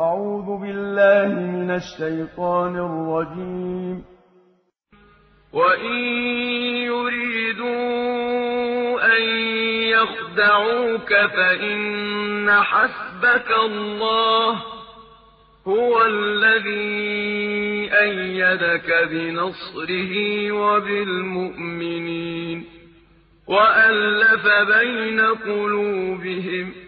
أعوذ بالله من الشيطان الرجيم. وإن يريدوا أن يخدعوك فإن حسبك الله هو الذي أيدك بنصره وبالمؤمنين وألف بين قلوبهم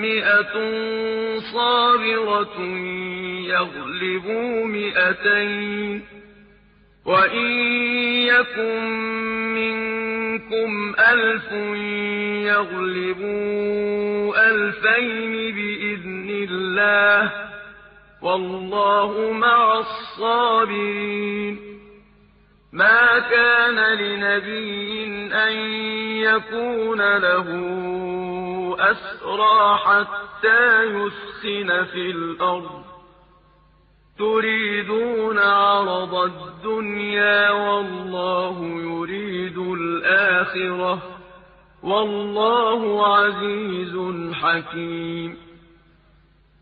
مئة صابرة يغلبوا مئتين وإن يكن منكم ألف يغلبوا ألفين بإذن الله والله مع الصابرين ما كان لنبي أن يكون له أسرى حتى يسخن في الأرض. تريدون عرض الدنيا والله يريد الآخرة. والله عزيز حكيم.